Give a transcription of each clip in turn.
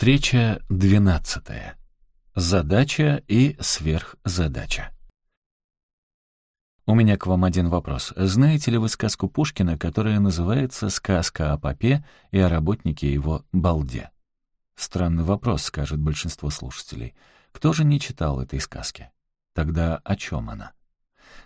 Встреча двенадцатая. Задача и сверхзадача. У меня к вам один вопрос. Знаете ли вы сказку Пушкина, которая называется «Сказка о попе и о работнике его балде»? Странный вопрос, скажет большинство слушателей. Кто же не читал этой сказки? Тогда о чем она?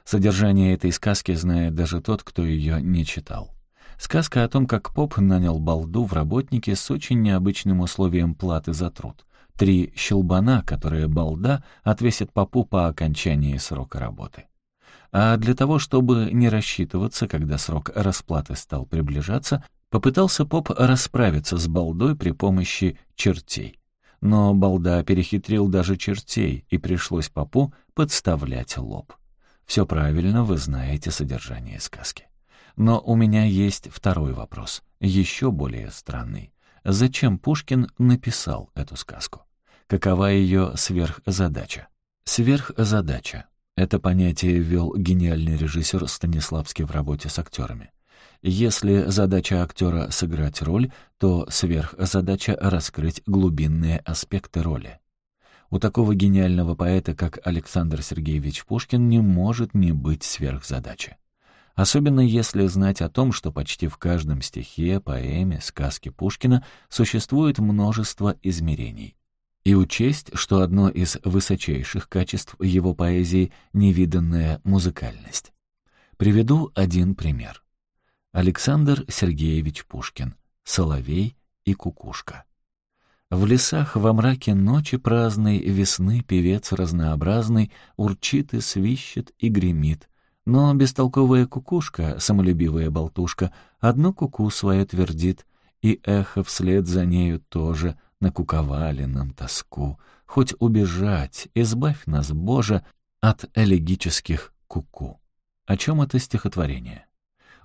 Содержание этой сказки знает даже тот, кто ее не читал. Сказка о том, как поп нанял балду в работнике с очень необычным условием платы за труд. Три щелбана, которые балда отвесит попу по окончании срока работы. А для того, чтобы не рассчитываться, когда срок расплаты стал приближаться, попытался поп расправиться с балдой при помощи чертей. Но балда перехитрил даже чертей, и пришлось попу подставлять лоб. Все правильно, вы знаете содержание сказки. Но у меня есть второй вопрос, еще более странный. Зачем Пушкин написал эту сказку? Какова ее сверхзадача? Сверхзадача — это понятие ввел гениальный режиссер Станиславский в работе с актерами. Если задача актера — сыграть роль, то сверхзадача — раскрыть глубинные аспекты роли. У такого гениального поэта, как Александр Сергеевич Пушкин, не может не быть сверхзадачи. Особенно если знать о том, что почти в каждом стихе, поэме, сказке Пушкина существует множество измерений. И учесть, что одно из высочайших качеств его поэзии — невиданная музыкальность. Приведу один пример. Александр Сергеевич Пушкин «Соловей и кукушка». В лесах во мраке ночи праздной Весны певец разнообразный Урчит и свищет и гремит, но бестолковая кукушка, самолюбивая болтушка, одну куку свою твердит, и эхо вслед за нею тоже накуковали нам тоску. Хоть убежать, избавь нас, Боже, от элегических куку. О чем это стихотворение?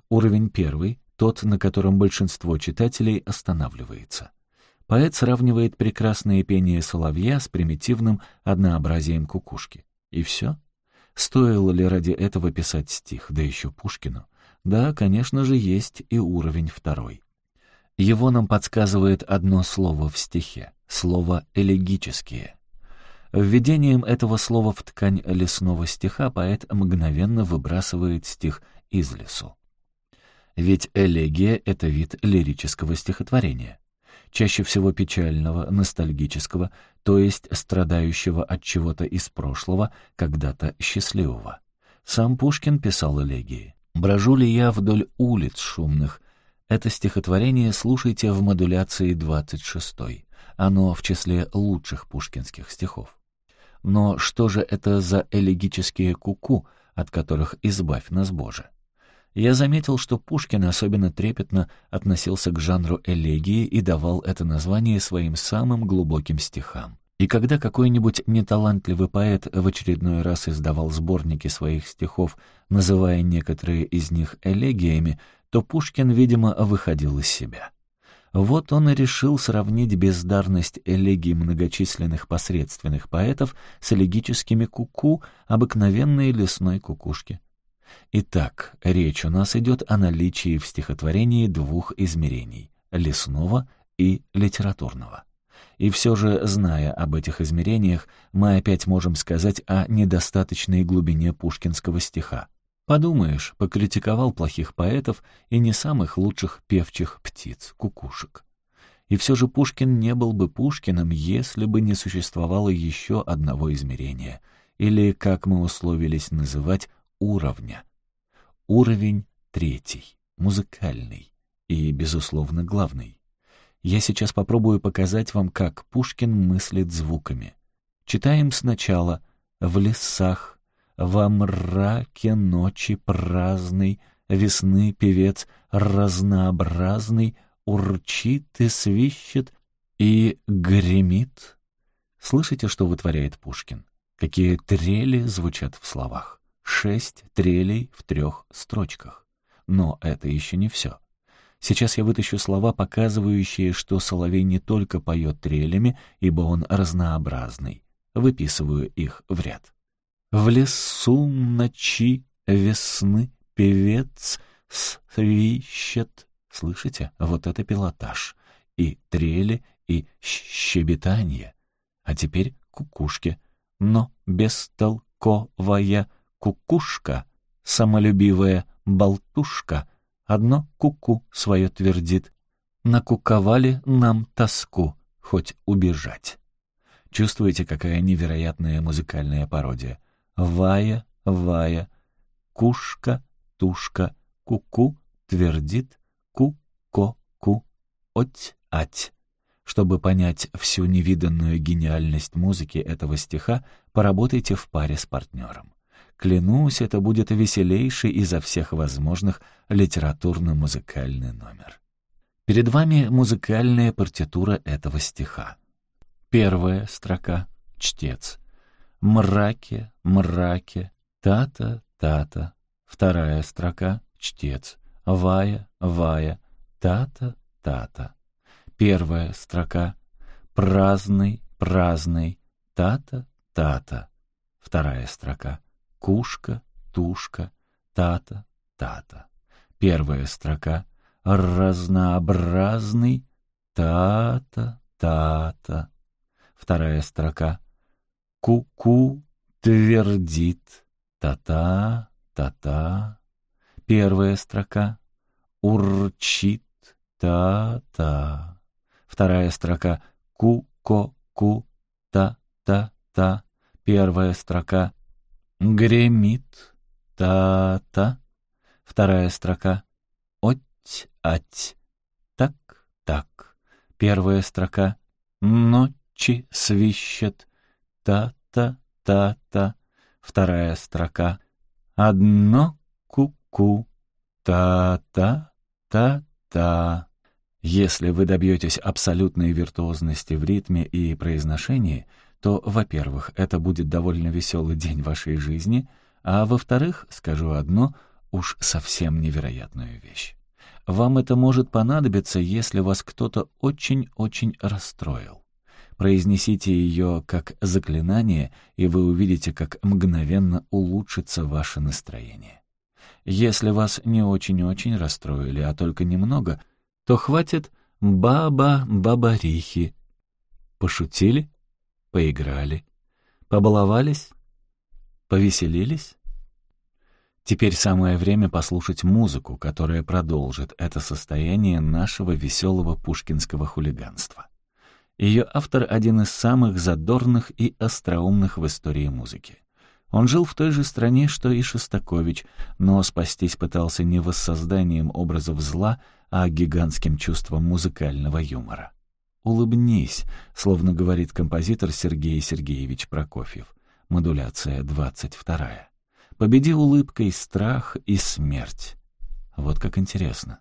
Уровень первый, тот, на котором большинство читателей останавливается. Поэт сравнивает прекрасное пение соловья с примитивным однообразием кукушки. И все? Стоило ли ради этого писать стих, да еще Пушкину? Да, конечно же, есть и уровень второй. Его нам подсказывает одно слово в стихе — слово «элегические». Введением этого слова в ткань лесного стиха поэт мгновенно выбрасывает стих из лесу. Ведь элегия — это вид лирического стихотворения чаще всего печального, ностальгического, то есть страдающего от чего-то из прошлого, когда-то счастливого. Сам Пушкин писал элегии. «Брожу ли я вдоль улиц шумных?» Это стихотворение слушайте в модуляции 26 Оно в числе лучших пушкинских стихов. Но что же это за элегические куку, -ку, от которых избавь нас, Боже? Я заметил, что Пушкин особенно трепетно относился к жанру элегии и давал это название своим самым глубоким стихам. И когда какой-нибудь неталантливый поэт в очередной раз издавал сборники своих стихов, называя некоторые из них элегиями, то Пушкин, видимо, выходил из себя. Вот он и решил сравнить бездарность элегий многочисленных посредственных поэтов с элегическими куку -ку обыкновенной лесной кукушки. Итак, речь у нас идет о наличии в стихотворении двух измерений — лесного и литературного. И все же, зная об этих измерениях, мы опять можем сказать о недостаточной глубине пушкинского стиха. Подумаешь, покритиковал плохих поэтов и не самых лучших певчих птиц, кукушек. И все же Пушкин не был бы Пушкиным, если бы не существовало еще одного измерения, или, как мы условились называть, уровня. Уровень третий, музыкальный и, безусловно, главный. Я сейчас попробую показать вам, как Пушкин мыслит звуками. Читаем сначала «В лесах, во мраке ночи праздной, весны певец разнообразный, урчит и свищет и гремит». Слышите, что вытворяет Пушкин? Какие трели звучат в словах? Шесть трелей в трех строчках. Но это еще не все. Сейчас я вытащу слова, показывающие, что соловей не только поет трелями, ибо он разнообразный. Выписываю их в ряд. В лесу ночи весны певец свищет. Слышите? Вот это пилотаж. И трели, и щебетанье. А теперь кукушки. Но бестолковая кукушка, самолюбивая болтушка, одно куку -ку свое твердит. Накуковали нам тоску, хоть убежать. Чувствуете, какая невероятная музыкальная пародия? Вая, вая, кушка, тушка, куку, -ку, твердит, ку-ко-ку, оть-ать. Чтобы понять всю невиданную гениальность музыки этого стиха, поработайте в паре с партнером. Клянусь, это будет веселейший изо всех возможных литературно-музыкальный номер. Перед вами музыкальная партитура этого стиха. Первая строка — чтец. Мраке, мраке, тата, тата. Вторая строка — чтец. Вая, вая, тата, тата. Первая строка — праздный, праздный, тата, тата. Вторая строка — кушка, тушка, тата, тата. Первая строка — разнообразный, тата, тата. Вторая строка — ку-ку твердит, та-та, та-та. Первая строка — урчит, та-та. Вторая строка «ку-ко-ку», «та-та-та». Первая строка «гремит», «та-та». Вторая строка «оть-ать», «так-так». Первая строка «ночи свищет», «та-та-та-та». Вторая строка «одно ку-ку», «та-та-та-та». Если вы добьетесь абсолютной виртуозности в ритме и произношении, то, во-первых, это будет довольно веселый день вашей жизни, а во-вторых, скажу одно, уж совсем невероятную вещь. Вам это может понадобиться, если вас кто-то очень-очень расстроил. Произнесите ее как заклинание, и вы увидите, как мгновенно улучшится ваше настроение. Если вас не очень-очень расстроили, а только немного, то хватит баба-бабарихи. Пошутили, поиграли, побаловались, повеселились. Теперь самое время послушать музыку, которая продолжит это состояние нашего веселого пушкинского хулиганства. Ее автор — один из самых задорных и остроумных в истории музыки. Он жил в той же стране, что и Шостакович, но спастись пытался не воссозданием образов зла, а гигантским чувством музыкального юмора. «Улыбнись», словно говорит композитор Сергей Сергеевич Прокофьев. Модуляция 22. «Победи улыбкой страх и смерть». Вот как интересно.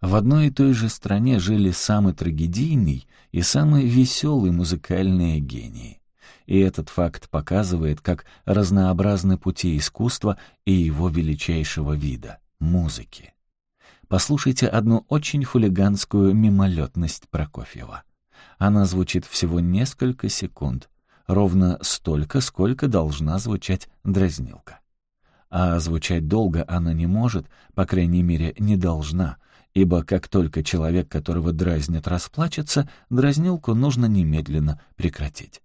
В одной и той же стране жили самый трагедийный и самый веселый музыкальные гении. И этот факт показывает, как разнообразны пути искусства и его величайшего вида — музыки. Послушайте одну очень хулиганскую мимолетность Прокофьева. Она звучит всего несколько секунд, ровно столько, сколько должна звучать дразнилка. А звучать долго она не может, по крайней мере, не должна, ибо как только человек, которого дразнят, расплачется, дразнилку нужно немедленно прекратить.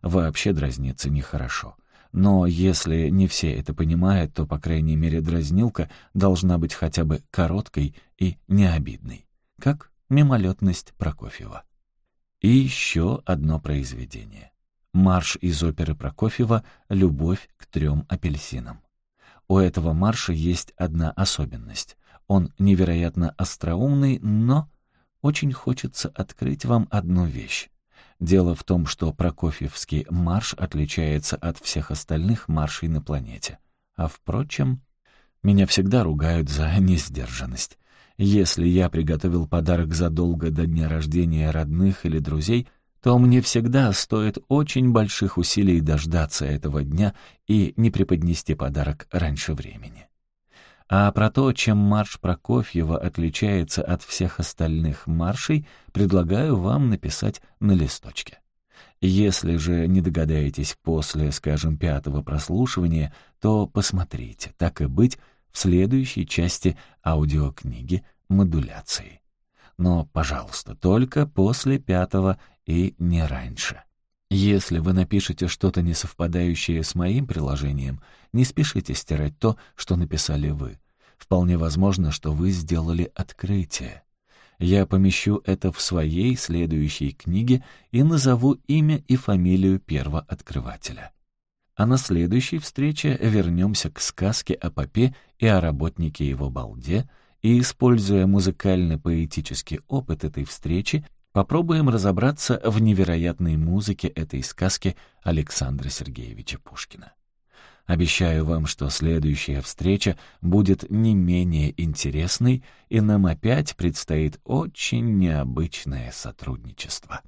Вообще дразниться нехорошо. Но если не все это понимают, то, по крайней мере, дразнилка должна быть хотя бы короткой и необидной, как мимолетность Прокофьева. И еще одно произведение. Марш из оперы Прокофьева «Любовь к трем апельсинам». У этого марша есть одна особенность. Он невероятно остроумный, но очень хочется открыть вам одну вещь. Дело в том, что Прокофьевский марш отличается от всех остальных маршей на планете. А впрочем, меня всегда ругают за несдержанность. Если я приготовил подарок задолго до дня рождения родных или друзей, то мне всегда стоит очень больших усилий дождаться этого дня и не преподнести подарок раньше времени. А про то, чем марш Прокофьева отличается от всех остальных маршей, предлагаю вам написать на листочке. Если же не догадаетесь после, скажем, пятого прослушивания, то посмотрите, так и быть, в следующей части аудиокниги модуляции. Но, пожалуйста, только после пятого и не раньше. Если вы напишете что-то не совпадающее с моим приложением, не спешите стирать то, что написали вы. Вполне возможно, что вы сделали открытие. Я помещу это в своей следующей книге и назову имя и фамилию первооткрывателя. А на следующей встрече вернемся к сказке о попе и о работнике его балде и, используя музыкально-поэтический опыт этой встречи, попробуем разобраться в невероятной музыке этой сказки Александра Сергеевича Пушкина. Обещаю вам, что следующая встреча будет не менее интересной, и нам опять предстоит очень необычное сотрудничество.